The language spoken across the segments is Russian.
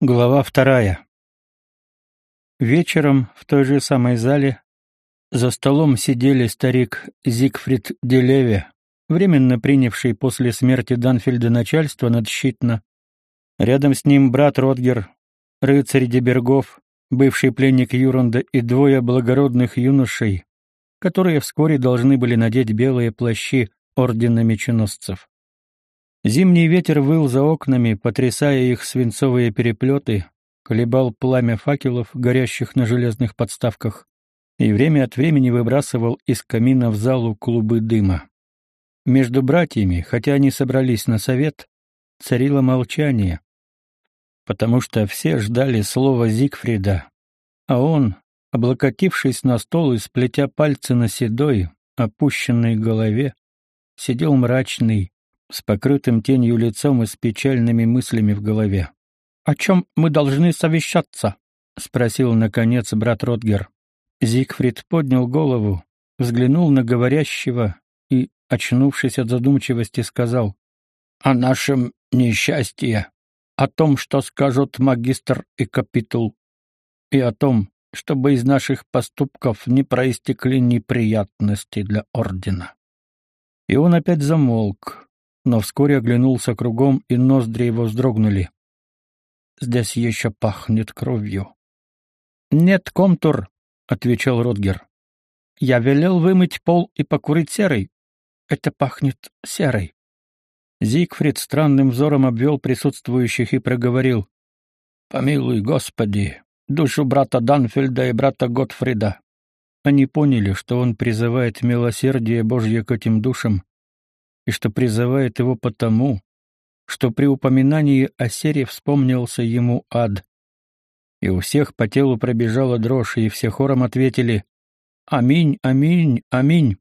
Глава вторая. Вечером в той же самой зале за столом сидели старик Зигфрид Делеве, временно принявший после смерти Данфельда начальство над Щитно. Рядом с ним брат Ротгер, рыцарь Дебергов, бывший пленник Юрунда и двое благородных юношей, которые вскоре должны были надеть белые плащи ордена меченосцев. Зимний ветер выл за окнами, потрясая их свинцовые переплеты, колебал пламя факелов, горящих на железных подставках, и время от времени выбрасывал из камина в залу клубы дыма. Между братьями, хотя они собрались на совет, царило молчание, потому что все ждали слова Зигфрида, а он, облокотившись на стол и сплетя пальцы на седой, опущенной голове, сидел мрачный, с покрытым тенью лицом и с печальными мыслями в голове. «О чем мы должны совещаться?» — спросил, наконец, брат Ротгер. Зигфрид поднял голову, взглянул на говорящего и, очнувшись от задумчивости, сказал «О нашем несчастье, о том, что скажут магистр и капитул, и о том, чтобы из наших поступков не проистекли неприятности для ордена». И он опять замолк, но вскоре оглянулся кругом, и ноздри его вздрогнули. «Здесь еще пахнет кровью». «Нет, комтур», — отвечал Ротгер. «Я велел вымыть пол и покурить серой. Это пахнет серой». Зигфрид странным взором обвел присутствующих и проговорил. «Помилуй, Господи, душу брата Данфельда и брата Готфрида». Они поняли, что он призывает милосердие Божье к этим душам, и что призывает его потому, что при упоминании о сере вспомнился ему ад. И у всех по телу пробежала дрожь, и все хором ответили «Аминь, аминь, аминь».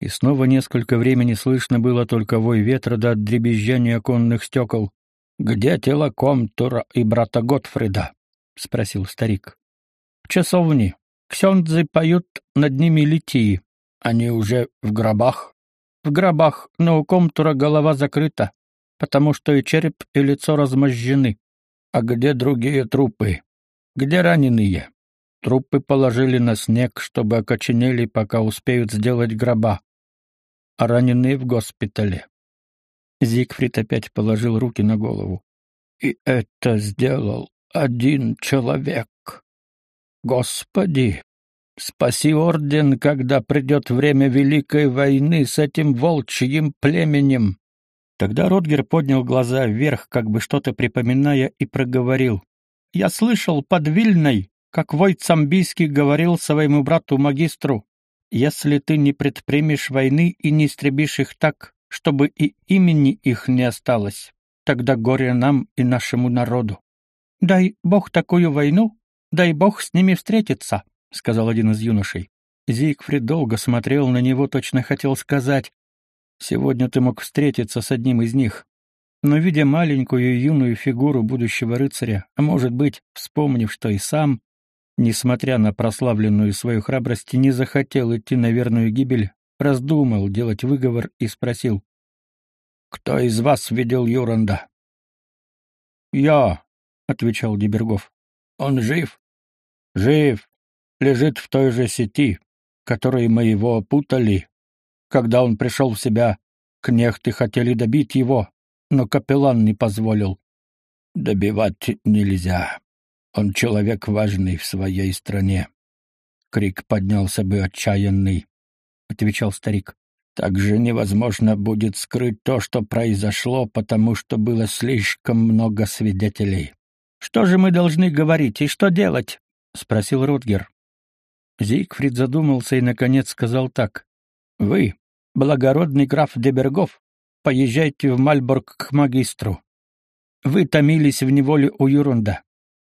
И снова несколько времени слышно было только вой ветра да дребезжание оконных стекол. «Где тело Комтура и брата Готфрида?» — спросил старик. «В часовне. Ксендзы поют над ними литии. Они уже в гробах?» В гробах, но у Комтура голова закрыта, потому что и череп, и лицо размозжены. А где другие трупы? Где раненые? Трупы положили на снег, чтобы окоченели, пока успеют сделать гроба. А раненые в госпитале. Зигфрид опять положил руки на голову. И это сделал один человек. Господи, Спаси орден, когда придет время Великой войны с этим волчьим племенем. Тогда Ротгер поднял глаза вверх, как бы что-то припоминая, и проговорил. «Я слышал под Вильной, как Войт Самбийский говорил своему брату-магистру, если ты не предпримешь войны и не истребишь их так, чтобы и имени их не осталось, тогда горе нам и нашему народу. Дай Бог такую войну, дай Бог с ними встретиться, — сказал один из юношей. Зигфрид долго смотрел на него, точно хотел сказать, «Сегодня ты мог встретиться с одним из них». Но, видя маленькую юную фигуру будущего рыцаря, а может быть, вспомнив, что и сам, несмотря на прославленную свою храбрость, не захотел идти на верную гибель, раздумал делать выговор и спросил, «Кто из вас видел Юранда?» «Я», — отвечал Дебергов. «Он жив?» «Жив лежит в той же сети, которой мы его опутали. Когда он пришел в себя, кнехты хотели добить его, но капеллан не позволил. Добивать нельзя. Он человек важный в своей стране. Крик поднялся бы отчаянный, отвечал старик. Также невозможно будет скрыть то, что произошло, потому что было слишком много свидетелей. Что же мы должны говорить и что делать? спросил Ротгер. Зигфрид задумался и, наконец, сказал так. «Вы, благородный граф Дебергов, поезжайте в Мальборг к магистру. Вы томились в неволе у Юрунда.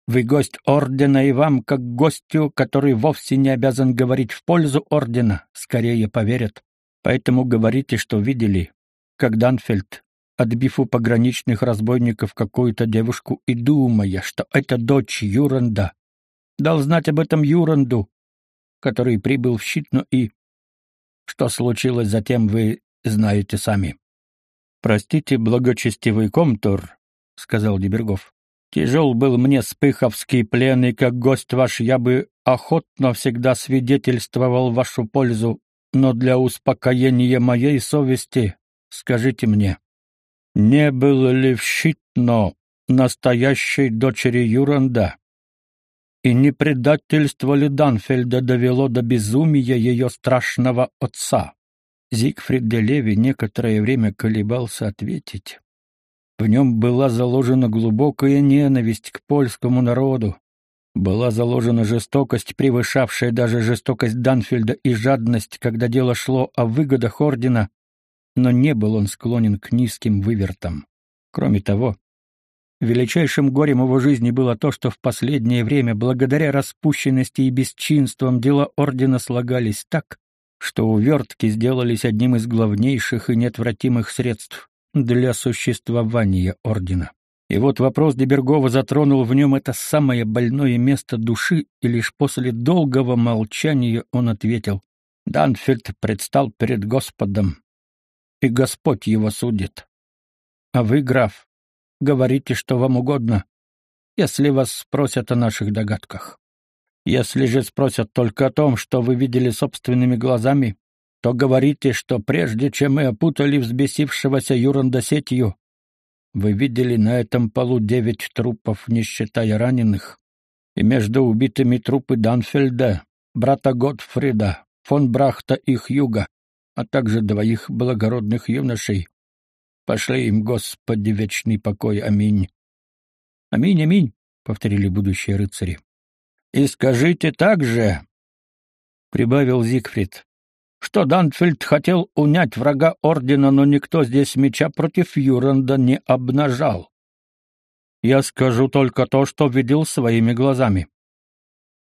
Вы гость ордена, и вам, как гостю, который вовсе не обязан говорить в пользу ордена, скорее поверят. Поэтому говорите, что видели, как Данфельд, отбив у пограничных разбойников какую-то девушку и думая, что это дочь Юранда, дал знать об этом Юранду, который прибыл в Щитну и... Что случилось затем, вы знаете сами. «Простите, благочестивый комтур», — сказал Дебергов. Тяжел был мне спыховский плен, и как гость ваш я бы охотно всегда свидетельствовал вашу пользу, но для успокоения моей совести скажите мне, не было ли в Щитно настоящей дочери Юранда? И не предательство ли Данфельда довело до безумия ее страшного отца? Зигфрид де Леви некоторое время колебался ответить. В нем была заложена глубокая ненависть к польскому народу, была заложена жестокость, превышавшая даже жестокость Данфельда и жадность, когда дело шло о выгодах ордена, но не был он склонен к низким вывертам. Кроме того, величайшим горем его жизни было то, что в последнее время, благодаря распущенности и бесчинствам, дела ордена слагались так, что увертки сделались одним из главнейших и неотвратимых средств для существования ордена. И вот вопрос Дебергова затронул в нем это самое больное место души, и лишь после долгого молчания он ответил: "Данфельд предстал перед Господом, и Господь его судит. А вы, граф, говорите, что вам угодно, если вас спросят о наших догадках. Если же спросят только о том, что вы видели собственными глазами, то говорите, что прежде чем мы опутали взбесившегося Юранда сетью, вы видели на этом полу девять трупов, не считая раненых, и между убитыми трупы Данфельда, брата Готфрида, фон Брахта и Хьюга, а также двоих благородных юношей. Пошли им, Господи, вечный покой. Аминь. Аминь, аминь, повторили будущие рыцари. И скажите также, прибавил Зигфрид, что Данфельд хотел унять врага ордена, но никто здесь меча против Юранда не обнажал. Я скажу только то, что видел своими глазами,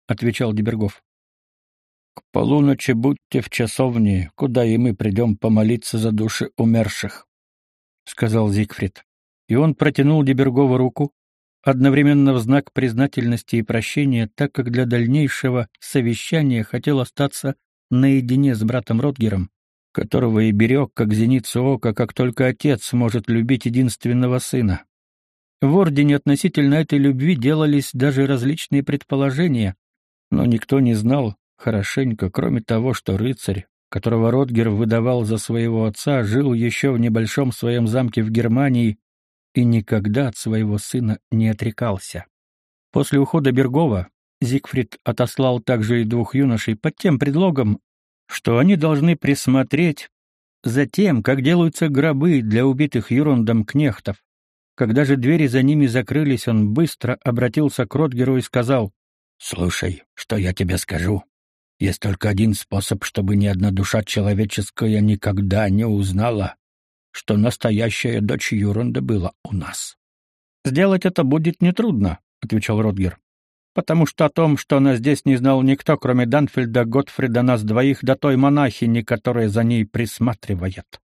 отвечал Дебергов. К полуночи будьте в часовне, куда и мы придем помолиться за души умерших, сказал Зигфрид. И он протянул Дебергову руку, одновременно в знак признательности и прощения, так как для дальнейшего совещания хотел остаться наедине с братом Ротгером, которого и берег, как зеницу ока, как только отец может любить единственного сына. В ордене относительно этой любви делались даже различные предположения, но никто не знал хорошенько, кроме того, что рыцарь, которого Ротгер выдавал за своего отца, жил еще в небольшом своем замке в Германии и никогда от своего сына не отрекался. После ухода Бергова Зигфрид отослал также и двух юношей под тем предлогом, что они должны присмотреть за тем, как делаются гробы для убитых Юрондом кнехтов. Когда же двери за ними закрылись, он быстро обратился к Ротгеру и сказал, «Слушай, что я тебе скажу. Есть только один способ, чтобы ни одна душа человеческая никогда не узнала, что настоящая дочь Юронда была у нас». «Сделать это будет нетрудно», — отвечал Ротгер потому что о том, что она здесь не знал никто, кроме Данфельда, Готфрида, нас двоих, да той монахини, которая за ней присматривает.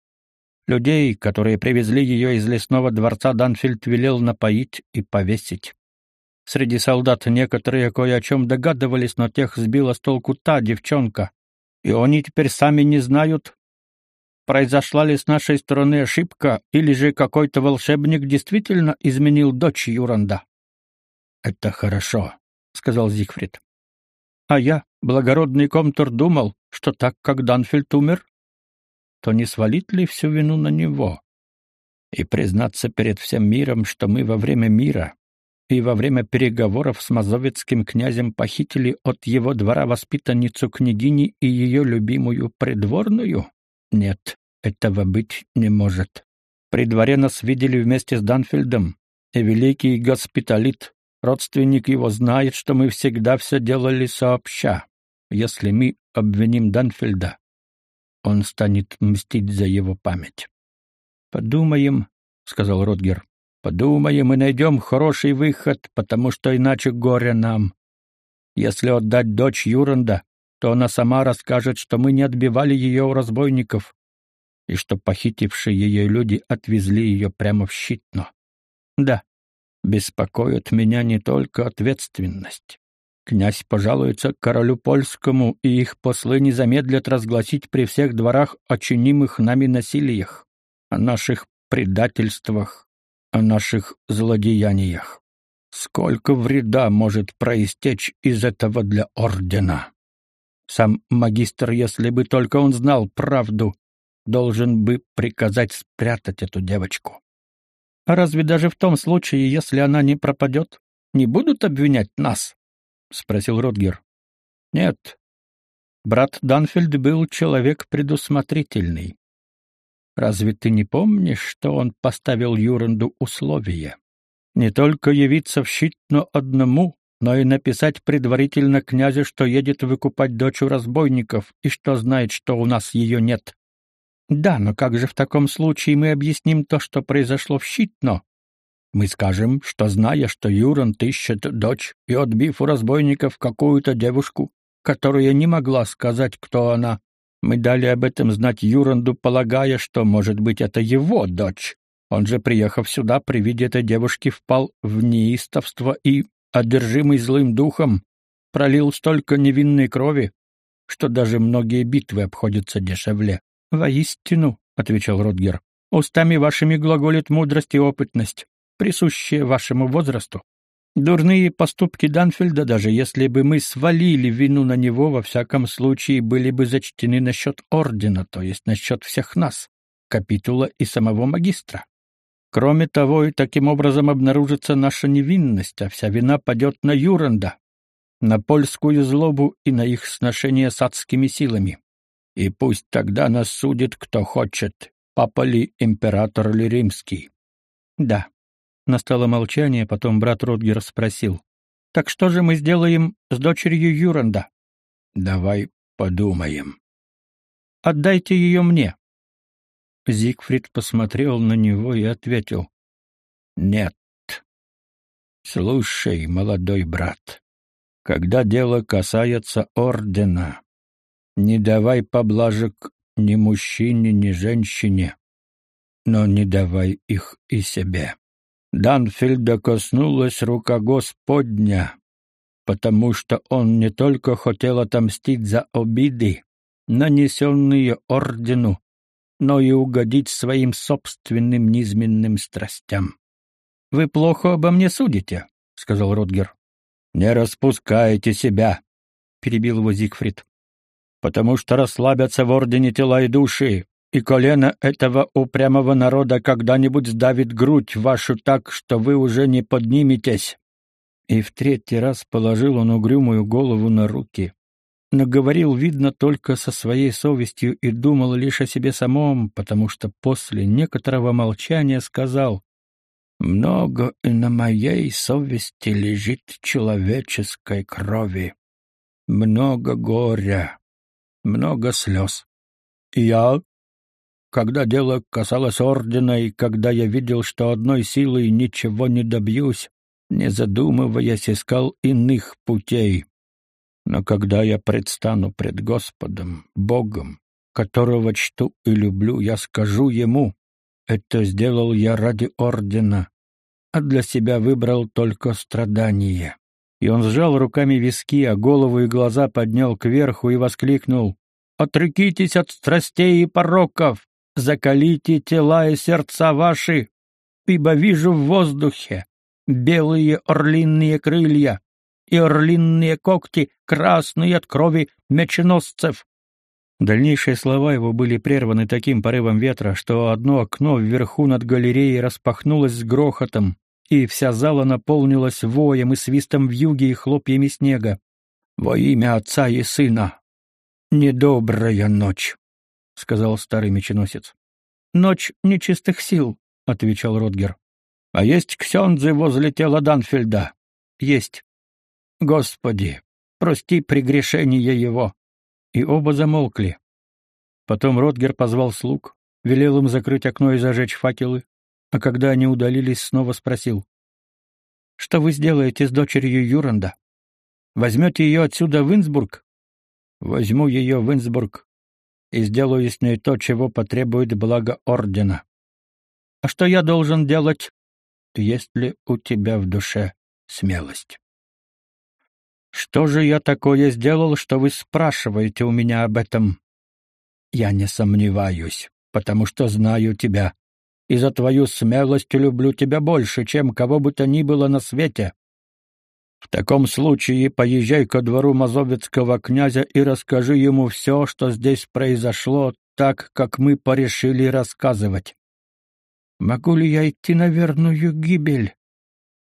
Людей, которые привезли ее из лесного дворца, Данфельд велел напоить и повесить. Среди солдат некоторые кое о чем догадывались, но тех сбила с толку та девчонка, и они теперь сами не знают, произошла ли с нашей стороны ошибка, или же какой-то волшебник действительно изменил дочь Юранда. Это хорошо, — сказал Зигфрид. «А я, благородный комтор, думал, что так как Данфельд умер, то не свалит ли всю вину на него? И признаться перед всем миром, что мы во время мира и во время переговоров с мазовецким князем похитили от его двора воспитанницу княгини и ее любимую придворную? Нет, этого быть не может. При дворе нас видели вместе с Данфельдом, и великий госпиталит Родственник его знает, что мы всегда все делали сообща. Если мы обвиним Данфельда, он станет мстить за его память. Подумаем, сказал Ротгер. Подумаем и найдем хороший выход, потому что иначе горе нам. Если отдать дочь Юранда, то она сама расскажет, что мы не отбивали ее у разбойников и что похитившие ее люди отвезли ее прямо в Щитно. Да, Беспокоит меня не только ответственность. Князь пожалуется королю польскому, и их послы не замедлят разгласить при всех дворах о чинимых нами насилиях, о наших предательствах, о наших злодеяниях. Сколько вреда может проистечь из этого для ордена? Сам магистр, если бы только он знал правду, должен бы приказать спрятать эту девочку. А разве даже в том случае, если она не пропадет, не будут обвинять нас? спросил Родгер. Нет. Брат Данфельд был человек предусмотрительный. Разве ты не помнишь, что он поставил Юранду условие? Не только явиться в щит, но одному, но и написать предварительно князю, что едет выкупать дочь у разбойников и что знает, что у нас ее нет. Да, но как же в таком случае мы объясним то, что произошло в Щитно? Мы скажем, что, зная, что Юран ищет дочь и отбив у разбойников какую-то девушку, которая не могла сказать, кто она, мы дали об этом знать Юранду, полагая, что, может быть, это его дочь. Он же, приехав сюда, при виде этой девушки впал в неистовство и, одержимый злым духом, пролил столько невинной крови, что даже многие битвы обходятся дешевле. «Воистину», — отвечал Ротгер, — «устами вашими глаголит мудрость и опытность, присущие вашему возрасту. Дурные поступки Данфельда, даже если бы мы свалили вину на него, во всяком случае были бы зачтены на счет ордена, то есть на счет всех нас, капитула и самого магистра. Кроме того, и таким образом обнаружится наша невинность, а вся вина падет на Юранда, на польскую злобу и на их сношение с адскими силами. И пусть тогда нас судит кто хочет, папа ли, император ли римский. Да, Настало молчание, потом брат Ротгер спросил: "Так что же мы сделаем с дочерью Юранда?" "Давай подумаем. Отдайте ее мне". Зигфрид посмотрел на него и ответил: "Нет. Слушай, молодой брат, когда дело касается ордена, не давай поблажек ни мужчине, ни женщине, но не давай их и себе. Данфельда коснулась рука Господня, потому что он не только хотел отомстить за обиды, нанесенные ордену, но и угодить своим собственным низменным страстям. Вы плохо обо мне судите, сказал Ротгер. Не распускайте себя, перебил его Зигфрид. Потому что расслабятся в ордене тела и души, и колено этого упрямого народа когда-нибудь сдавит грудь вашу так, что вы уже не подниметесь. И в третий раз положил он угрюмую голову на руки. Но говорил, видно, только со своей совестью и думал лишь о себе самом, потому что после некоторого молчания сказал «Много и на моей совести лежит человеческой крови, много горя, много слез. Я когда дело касалось ордена и когда я видел, что одной силой ничего не добьюсь, не задумываясь, искал иных путей. Но когда я предстану пред Господом, Богом, которого чту и люблю, я скажу ему, это сделал я ради ордена, а для себя выбрал только страдание. И он сжал руками виски, а голову и глаза поднял кверху и воскликнул: "Отрекитесь от страстей и пороков, закалите тела и сердца ваши, ибо вижу в воздухе белые орлиные крылья и орлиные когти, красные от крови меченосцев. Дальнейшие слова его были прерваны таким порывом ветра, что одно окно вверху над галереей распахнулось с грохотом, и вся зала наполнилась воем и свистом вьюги и хлопьями снега. «Во имя Отца и Сына! Недобрая ночь!» — сказал старый меченосец. «Ночь нечистых сил», — отвечал Ротгер. «А есть ксензы возле тела Данфельда?» «Есть». «Господи, прости прегрешение его!» И оба замолкли. Потом Ротгер позвал слуг, велел им закрыть окно и зажечь факелы, а когда они удалились, снова спросил. «Что вы сделаете с дочерью Юранда? Возьмете ее отсюда в Инсбург?» «Возьму ее в Инсбург и сделаю с ней то, чего потребует благо ордена. А что я должен делать? Есть ли у тебя в душе смелость? Что же я такое сделал, что вы спрашиваете у меня об этом? Я не сомневаюсь, потому что знаю тебя, и за твою смелость люблю тебя больше, чем кого бы то ни было на свете. В таком случае поезжай ко двору мазовецкого князя и расскажи ему все, что здесь произошло, так, как мы порешили рассказывать. Могу ли я идти на верную гибель?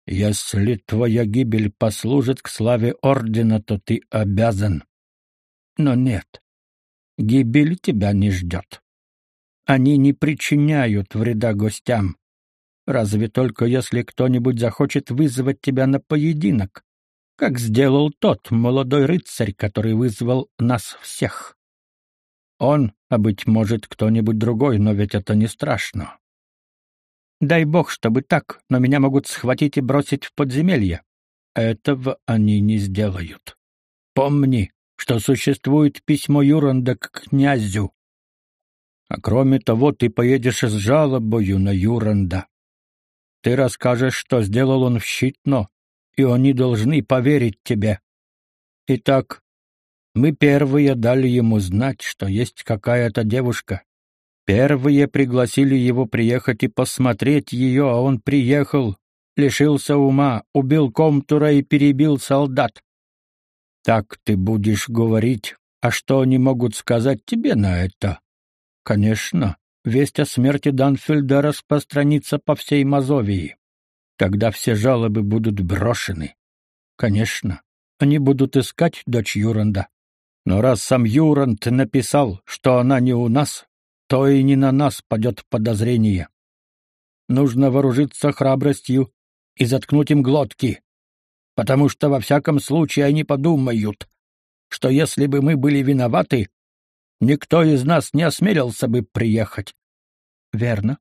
Если твоя гибель послужит к славе ордена, то ты обязан. Но нет, гибель тебя не ждет. Они не причиняют вреда гостям. Разве только если кто-нибудь захочет вызвать тебя на поединок, как сделал тот молодой рыцарь, который вызвал нас всех. Он, а быть может, кто-нибудь другой, но ведь это не страшно. Дай бог, чтобы так, но меня могут схватить и бросить в подземелье. Этого они не сделают. Помни, что существует письмо Юранда к князю. А кроме того, ты поедешь с жалобою на Юранда. Ты расскажешь, что сделал он в Щитно, и они должны поверить тебе. Итак, мы первые дали ему знать, что есть какая-то девушка. Первые пригласили его приехать и посмотреть ее, а он приехал, лишился ума, убил комтура и перебил солдат. Так ты будешь говорить, а что они могут сказать тебе на это? Конечно, весть о смерти Данфельда распространится по всей Мазовии. Тогда все жалобы будут брошены. Конечно, они будут искать дочь Юранда. Но раз сам Юранд написал, что она не у нас, то и не на нас падет подозрение. Нужно вооружиться храбростью и заткнуть им глотки, потому что во всяком случае они подумают, что если бы мы были виноваты, Никто из нас не осмелился бы приехать. Верно.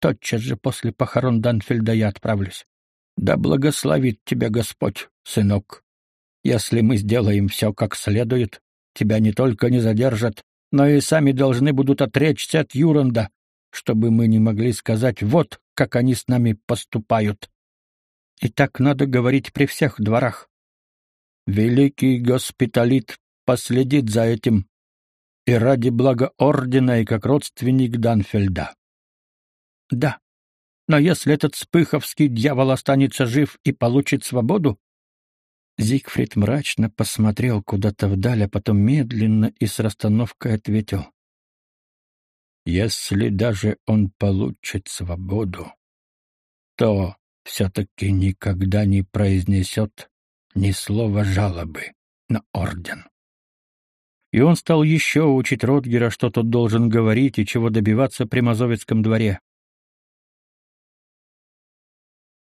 Тотчас же после похорон Данфельда я отправлюсь. Да благословит тебя Господь, сынок. Если мы сделаем все как следует, тебя не только не задержат, но и сами должны будут отречься от Юранда, чтобы мы не могли сказать «вот, как они с нами поступают». И так надо говорить при всех дворах. Великий госпиталит последит за этим, и ради блага ордена и как родственник Данфельда. Да, но если этот спыховский дьявол останется жив и получит свободу, Зигфрид мрачно посмотрел куда-то вдаль, а потом медленно и с расстановкой ответил. «Если даже он получит свободу, то все-таки никогда не произнесет ни слова жалобы на орден» и он стал еще учить Ротгера, что тот должен говорить и чего добиваться при Мазовецком дворе.